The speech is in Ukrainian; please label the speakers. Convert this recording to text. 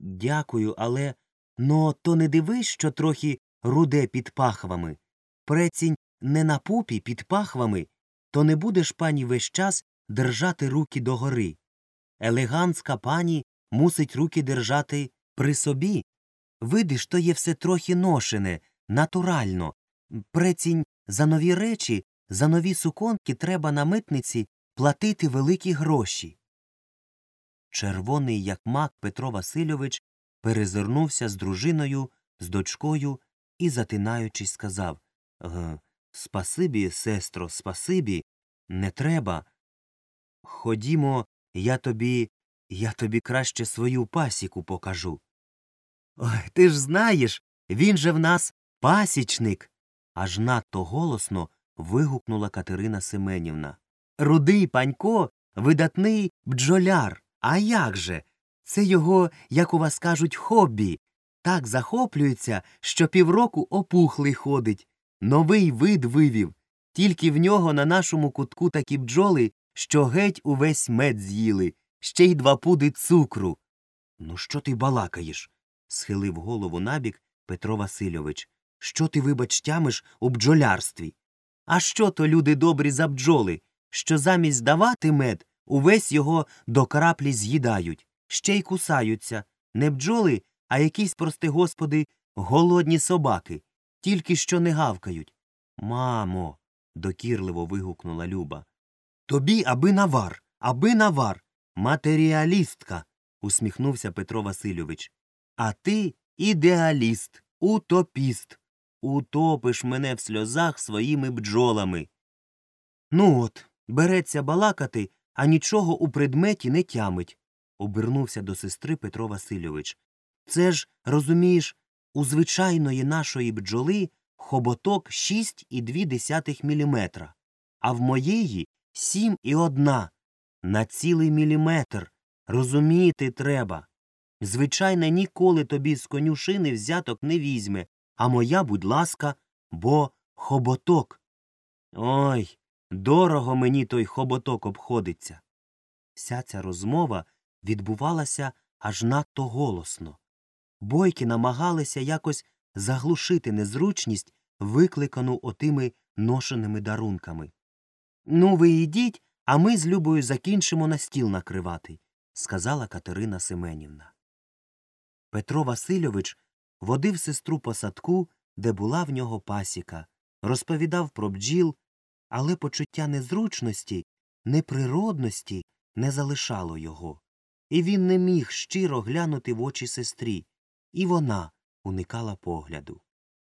Speaker 1: Дякую, але но то не дивись, що трохи руде під пахвами. Прецінь не на пупі під пахвами, то не будеш пані весь час держати руки догори. Елегантська пані мусить руки держати при собі. Видиш, то є все трохи ношене, натурально. Прецінь за нові речі, за нові суконки треба на митниці платити великі гроші. Червоний, як мак Петро Васильович, перезирнувся з дружиною, з дочкою і, затинаючись, сказав «Г, Спасибі, сестро, спасибі, не треба. Ходімо, я тобі, я тобі краще свою пасіку покажу. Ой, ти ж знаєш, він же в нас пасічник. аж надто голосно вигукнула Катерина Семенівна. Рудий панько видатний бджоляр. А як же? Це його, як у вас кажуть, хобі. Так захоплюється, що півроку опухлий ходить. Новий вид вивів. Тільки в нього на нашому кутку такі бджоли, що геть увесь мед з'їли, ще й два пуди цукру. Ну, що ти балакаєш? схилив голову набік Петро Васильович. Що ти, вибач, тямиш у бджолярстві? А що то люди добрі за бджоли, що замість давати мед увесь його до краплі з'їдають, ще й кусаються. Не бджоли, а якісь, прости господи, голодні собаки, тільки що не гавкають. Мамо. докірливо вигукнула Люба. Тобі аби навар, аби навар. Матеріалістка. усміхнувся Петро Васильович. А ти ідеаліст, утопіст. Утопиш мене в сльозах своїми бджолами. Ну от, береться балакати, а нічого у предметі не тямить, обернувся до сестри Петро Васильович. Це ж, розумієш, у звичайної нашої бджоли хоботок 6,2 міліметра, а в моєї сім і одна. На цілий міліметр. Розуміти треба. Звичайно, ніколи тобі з конюшини взяток не візьме, а моя, будь ласка, бо хоботок. Ой, дорого мені той хоботок обходиться. Вся ця розмова відбувалася аж надто голосно. Бойки намагалися якось заглушити незручність, викликану отими ношеними дарунками. Ну, ви йдіть, а ми з Любою закінчимо на стіл накривати, сказала Катерина Семенівна. Петро Васильович водив сестру по садку, де була в нього пасіка, розповідав про бджіл, але почуття незручності, неприродності не залишало його, і він не міг щиро глянути в очі сестрі, і вона уникала погляду.